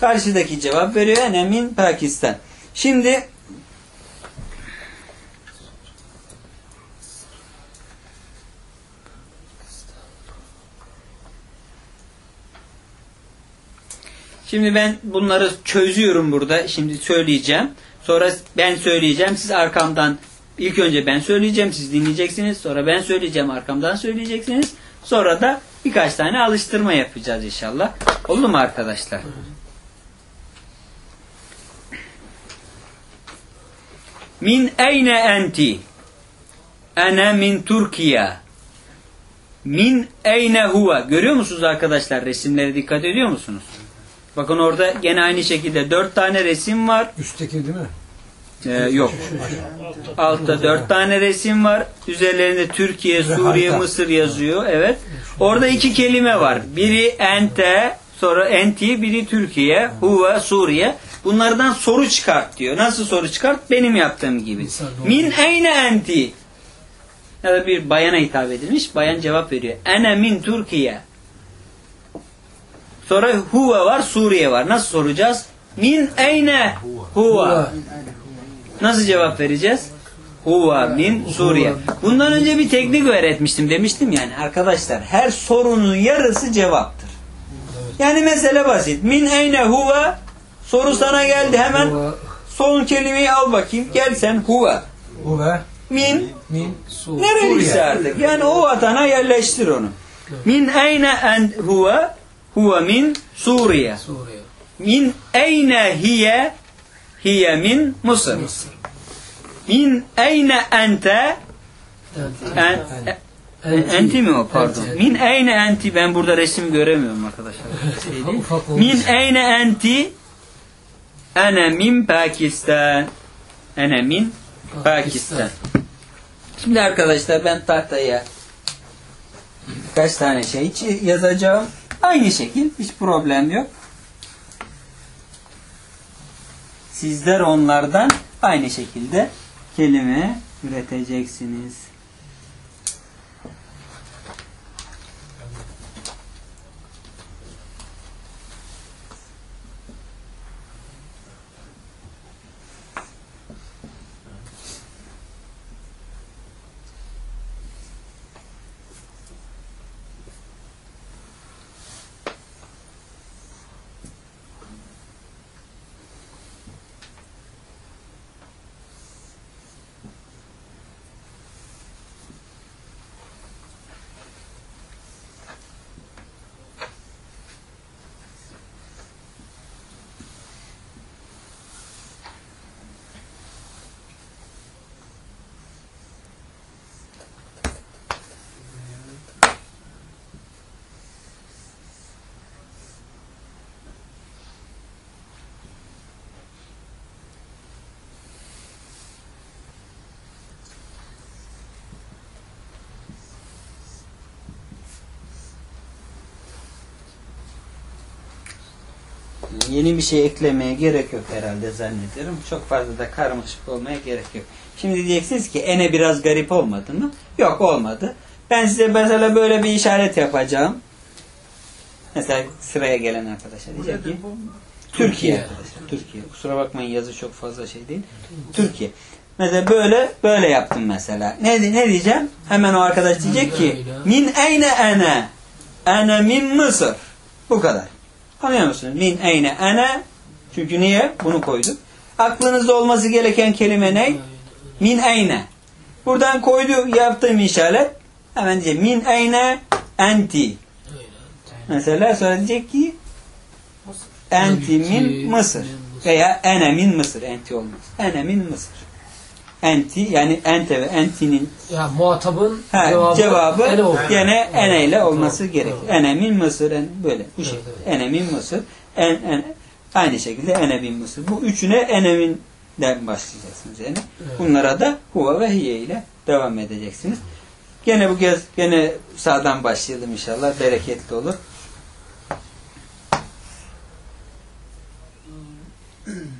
Karşıdaki cevap veriyor. Ene min Pakistan. Şimdi Şimdi ben bunları çözüyorum burada. Şimdi söyleyeceğim. Sonra ben söyleyeceğim. Siz arkamdan ilk önce ben söyleyeceğim. Siz dinleyeceksiniz. Sonra ben söyleyeceğim. Arkamdan söyleyeceksiniz. Sonra da birkaç tane alıştırma yapacağız inşallah. Oldu mu arkadaşlar? Min eyne enti? Ene min Türkiye. Min eyne huve. Görüyor musunuz arkadaşlar? Resimlere dikkat ediyor musunuz? Bakın orada gene aynı şekilde dört tane resim var. Üstteki değil mi? Ee, yok. Altta dört tane resim var. Üzerlerinde Türkiye, Suriye. Mısır yazıyor. Evet. Orada iki kelime var. Biri ente, sonra enti, biri Türkiye, huve, Suriye. Bunlardan soru çıkart diyor. Nasıl soru çıkart? Benim yaptığım gibi. Min eyne enti? Ya da bir bayana hitap edilmiş. Bayan cevap veriyor. Ene min Türkiye. Sonra huve var, Suriye var. Nasıl soracağız? Min eyne huve. Nasıl cevap vereceğiz? Huve min Suriye. Bundan önce bir teknik öğretmiştim demiştim yani arkadaşlar her sorunun yarısı cevaptır. Yani mesele basit. Min eyne huve soru sana geldi hemen son kelimeyi al bakayım. Gel sen huve. Huve. Min Min. Su. nereliyse artık. Yani o vatana yerleştir onu. Min eyne en huve huve min Suriye. Suriye. Min eyne hiye hiye min Mısır. Mısır. Min eyne ente en, Enti. enti mi o pardon. Min eyne enti ben burada resim göremiyorum arkadaşlar. Min eyne enti ene min Pakistan. Ene min Pakistan. Şimdi arkadaşlar ben tahtaya birkaç tane şey yazacağım. Aynı şekil hiç problem yok. Sizler onlardan aynı şekilde kelime üreteceksiniz. Yeni bir şey eklemeye gerek yok herhalde zannediyorum. Çok fazla da karmaşık olmaya gerek yok. Şimdi diyeceksiniz ki ene biraz garip olmadı mı? Yok olmadı. Ben size mesela böyle bir işaret yapacağım. Mesela sıraya gelen arkadaşlar diyecek ki Türkiye arkadaşlar. Türkiye. Kusura bakmayın yazı çok fazla şey değil. Türkiye. Mesela böyle böyle yaptım mesela. Ne ne diyeceğim? Hemen o arkadaş diyecek ki min eyne ene ene min Mısır. Bu kadar. Anlıyor musunuz? Min eyne ene çünkü niye? Bunu koyduk. Aklınızda olması gereken kelime ne? Min eyne. Buradan koydu yaptığım işaret. Hemen diyecek min eyne enti. Mesela sonra diyecek ki enti min Mısır. Veya ene min Mısır. Enti olmaz. Ene min Mısır. Enti yani ente ve entinin Ya muhatabın Ha, cevabı, cevabı, ene olur. gene ene ile olması Evet. gerekir. Ene min Mısır en, böyle bu Evet, şekilde. evet. Ene min Mısır en, en, aynı şekilde ene min Mısır. Bu üçüne ene min'den başlayacaksınız yani. Evet. Bunlara da huve ve hiye ile devam edeceksiniz. Gene bu kez gene sağdan başlayalım inşallah. Bereketli olur.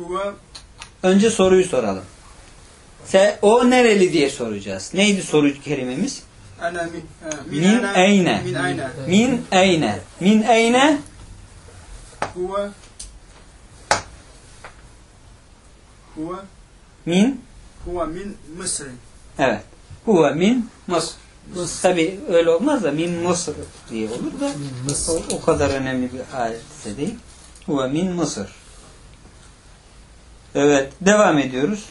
Huve Önce soruyu soralım. Se, o nereli diye soracağız. Neydi soru kelimemiz? ana min ha, Min ana- eyne. min ayne Min eyne. Min eyne huve huve min huve min Mısır Evet. Huve min Mısır. Tabi öyle olmaz da min Mısır diye olur da Min o, Mısır. o kadar önemli bir hadise değil. Huve min Mısır. Evet. Devam ediyoruz.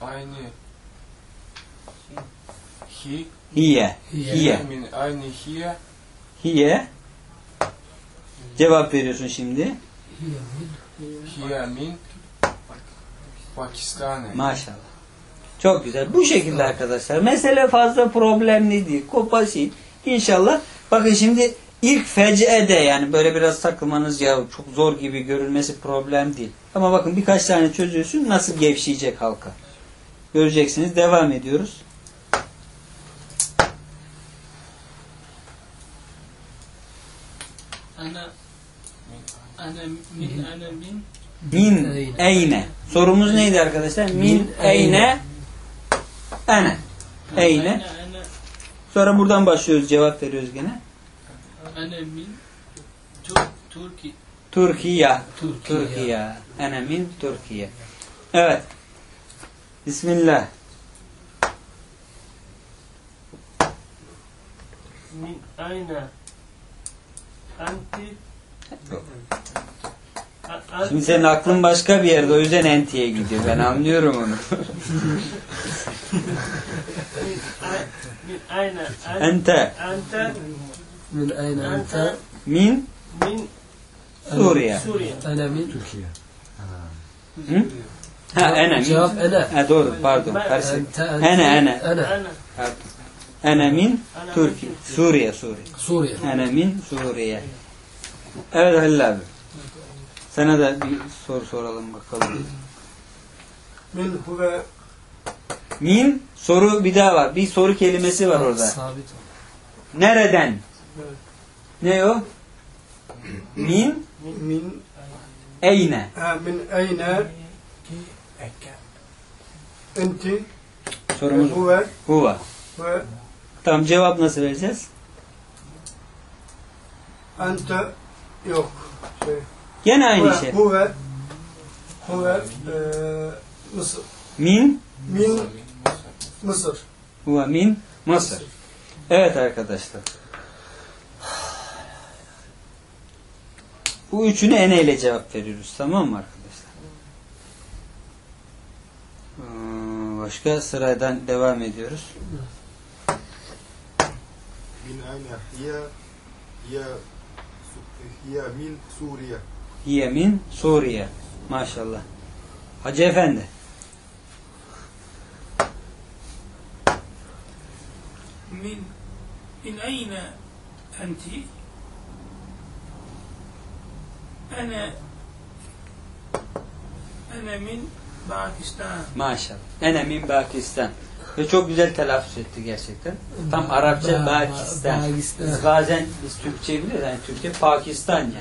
Aynı hi Hiye. Hiye. Hiye. min aynı hiye Hiye. Cevap veriyorsun şimdi. hiye min Pakistan'ı. Maşallah. Çok güzel. Bu şekilde arkadaşlar. Mesele fazla problemli değil. Kopasit. İnşallah. Bakın şimdi ilk fec'ede yani böyle biraz takılmanız ya çok zor gibi görülmesi problem değil. Ama bakın birkaç tane çözüyorsun nasıl gevşeyecek halka. Göreceksiniz. Devam ediyoruz. Ana ana min ana min Min Eyne. Sorumuz neydi arkadaşlar? Min eyne ene. Eyne. Sonra buradan başlıyoruz. Cevap veriyoruz gene. Min Türkiye. Türkiye. Türkiye. Ene min Türkiye. Evet. Bismillah. min ayna anti Şimdi senin aklın başka bir yerde o yüzden entiye gidiyor. Ben anlıyorum onu. min ay- min ayna Ente Min min Suriye. Suriye Ene min. Türkiye. Hı? Ha min. Cevap ene. Ha doğru pardon. Karışık. Ente, ente. Ene ene. Ene. ana Ene min ana Türkiye. Suriye Suriye. Suriye. Ene min Suriye. Evet Halil abi. Sana da bir soru soralım bakalım. min huve Min soru bir daha var. Bir soru kelimesi var orada. Sabit. Nereden? Ne o? Min min eyne. ha, min ayne enti Sorumuz huve huva. ve Tamam cevap nasıl vereceğiz? ente yok şey Gene aynı huve, şey. huve huve eee, Mısır Min min Mısır huva min Mısır. Evet arkadaşlar. Bu üçünü ene ile cevap veriyoruz. Tamam mı arkadaşlar? Ee, başka sıradan devam ediyoruz. Min ayna hiye hiye hiye min Suriye. Hiye min Suriye. Maşallah. Hacı Efendi. Min min ayna enti Ene Ene min Pakistan. Maşallah. Ene min Pakistan. Ve çok güzel telaffuz etti gerçekten. Tam Arapça ba Pakistan. Pakistan. Biz bazen biz Türkçe biliyoruz. Yani Türkçe Pakistan yani.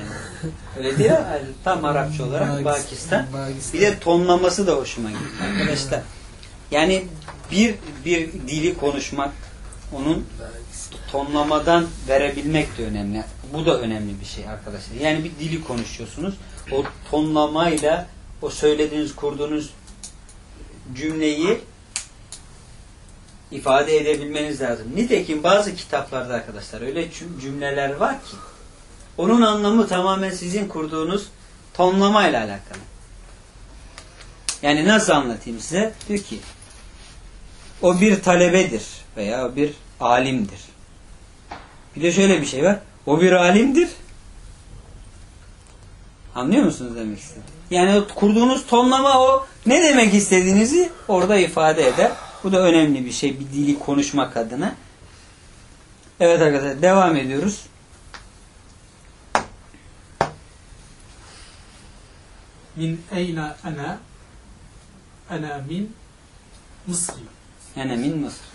Öyle diyor. Yani tam Arapça olarak Pakistan. Pakistan. Bir de tonlaması da hoşuma gitti arkadaşlar. Yani bir bir dili konuşmak onun tonlamadan verebilmek de önemli. Bu da önemli bir şey arkadaşlar. Yani bir dili konuşuyorsunuz. O tonlamayla o söylediğiniz, kurduğunuz cümleyi ifade edebilmeniz lazım. Nitekim bazı kitaplarda arkadaşlar öyle cüm- cümleler var ki onun anlamı tamamen sizin kurduğunuz tonlamayla alakalı. Yani nasıl anlatayım size? Diyor ki o bir talebedir veya bir alimdir. Bir de şöyle bir şey var. O bir alimdir. Anlıyor musunuz demek istediğimi? Yani kurduğunuz tonlama o ne demek istediğinizi orada ifade eder. Bu da önemli bir şey bir dili konuşmak adına. Evet arkadaşlar devam ediyoruz. Min eyna ana ana min Mısri. Yani min Mısır.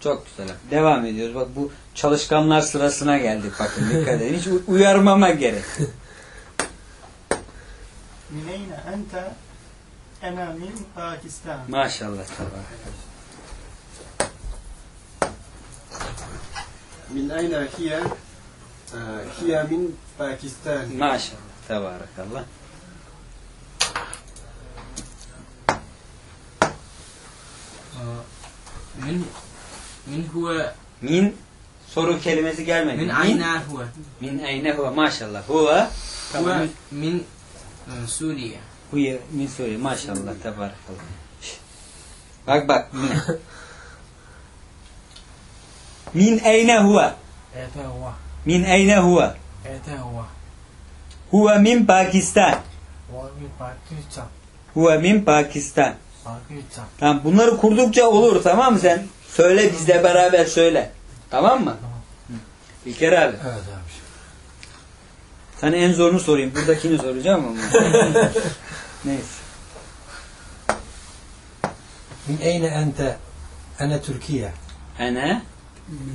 Çok güzel. Devam ediyoruz. Bak bu çalışkanlar sırasına geldik bakın dikkat edin. Hiç uyarmama gerek. Mineyne ente ena Pakistan. Maşallah tabi. Min ayna hiye e, hiye min Pakistan. Maşallah. Tebarakallah. Ilmu Min huve. Min soru kelimesi gelmedi. Min ayna huve. Min ayna huve maşallah. Huve. Tamam. Huve min e, Suriye. Huve min Suriye maşallah tabarakallah. Bak bak. min ayna huve. Ete huve. Min ayna huve. Ete huve. Huve min Pakistan. Huve min Pakistan. Huve min Pakistan. Pakistan. Tamam bunları kurdukça olur tamam mı sen? Söyle bizle beraber söyle. Tamam mı? Hı. İlker abi. Evet abi. Sana en zorunu sorayım. Buradakini soracağım ama. Neyse. Min eyne ente? Ene Türkiye. Ene,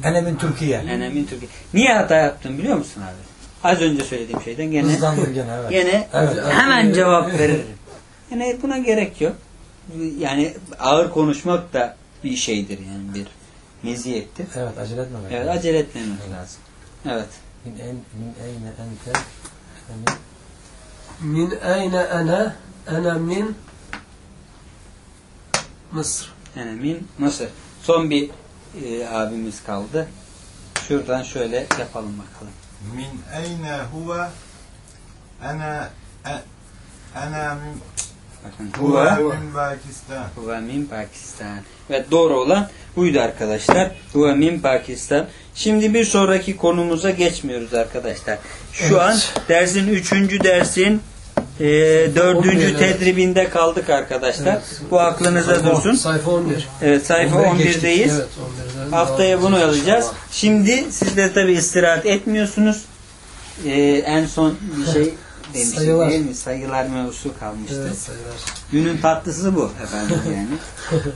Ene min Türkiye. ene min Türkiye. Niye hata yaptın biliyor musun abi? Az önce söylediğim şeyden gene Hızlandım gene evet. gene Evet, evet. hemen cevap veririm. Yani buna gerek yok. Yani ağır konuşmak da bir şeydir yani bir meziyettir. Evet acele etmemek Evet lazım. acele etmemek lazım. Evet. Min, en, min eyne ente min eyne ene ene min Mısır. Ene min Mısır. Son bir e, abimiz kaldı. Şuradan şöyle yapalım bakalım. Min eyne huve ene e, ene min Bakın huve min Pakistan. Huve min Pakistan. Evet doğru olan buydu arkadaşlar. Huve min Pakistan. Şimdi bir sonraki konumuza geçmiyoruz arkadaşlar. Şu evet. an dersin üçüncü dersin e, dördüncü tedribinde kaldık arkadaşlar. Evet. Bu aklınıza sayfa, dursun. Sayfa 11. Evet sayfa 11'deyiz. 11 evet, 11'den Haftaya bunu alacağız. Şimdi sizler tabi istirahat etmiyorsunuz. Ee, en son bir şey demiştim Sayılar. değil mi? Sayılar mevzusu kalmıştı. Evet sayılar. Günün tatlısı bu efendim yani.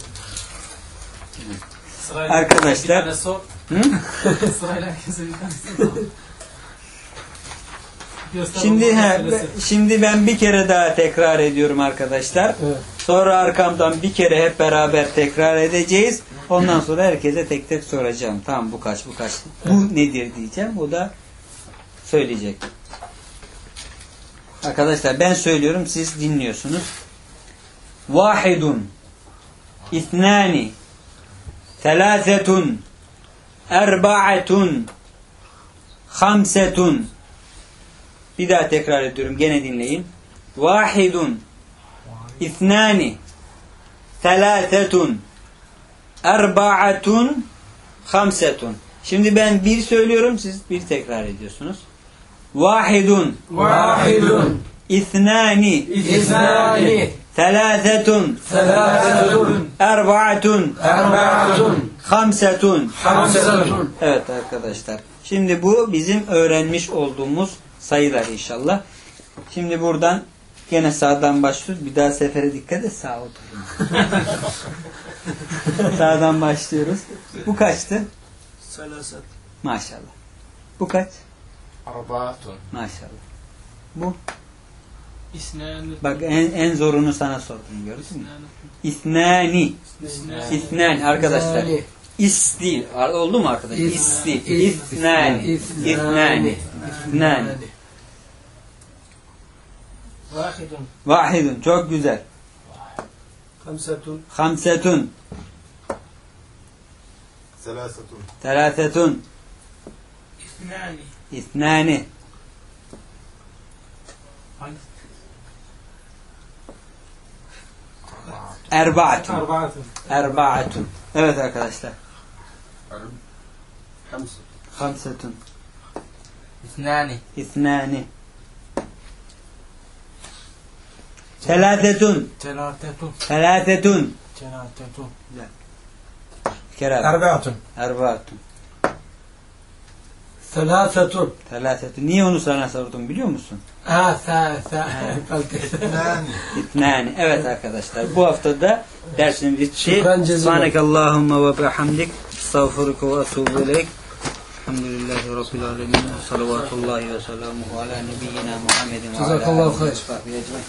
Sırayla Arkadaşlar. bir tane sor. Hı? Sırayla herkese bir tane sor. Şimdi he, şimdi ben bir kere daha tekrar ediyorum arkadaşlar. Evet. Sonra arkamdan bir kere hep beraber tekrar edeceğiz. Ondan sonra herkese tek tek soracağım. Tamam bu kaç bu kaç. Bu nedir diyeceğim. O da söyleyecek. Arkadaşlar ben söylüyorum siz dinliyorsunuz. Vahidun İthnani Telasetun Erba'atun Hamsetun Bir daha tekrar ediyorum. Gene dinleyin. Vahidun İthnani Telasetun Erba'atun Hamsetun Şimdi ben bir söylüyorum. Siz bir tekrar ediyorsunuz. Vahidun Vahidun. İthnani İthnani. Telasetun Thalathatun. Erba'atun Erba'atun. Hamsetun Hamsetun. Evet arkadaşlar. Şimdi bu bizim öğrenmiş olduğumuz sayılar inşallah. Şimdi buradan Gene sağdan başlıyoruz. Bir daha sefere dikkat et sağ otur. sağdan başlıyoruz. Bu kaçtı? Selaset. Maşallah. Bu kaç? Arbatun. Maşallah. Bu? İsnani. Bak en, en zorunu sana sordum gördün mü? İsnani. İsnani. Arkadaşlar. İs değil. Oldu mu arkadaşlar? İs değil. İsnani. İsnani. İsnani. Vahidun. Vahidun. Çok güzel. Hamsetun. Hamsetun. Selasetun. Selasetun. İsnani. İthnani. Erbaatun. Erbaatun. Evet arkadaşlar. Hamsetun. İthnani. İthnani. Telatetun. Telatetun. Telatetun. Telatetun. Güzel. Erbaatun. Erbaatun. Selasetun. Telasetun. Niye onu sana sordum biliyor musun? Ha, sa, sa. İtnani. Evet arkadaşlar. Bu haftada dersimiz bitti. Subhanakallahumma ve bihamdik. Estağfuruka ve etubu ileyk. Elhamdülillahi Rabbil alemin. Salavatullahi ve selamuhu ala nebiyyina Muhammedin ve ala Cezakallahu alihi ve hayır. sahbihi ecmaîn.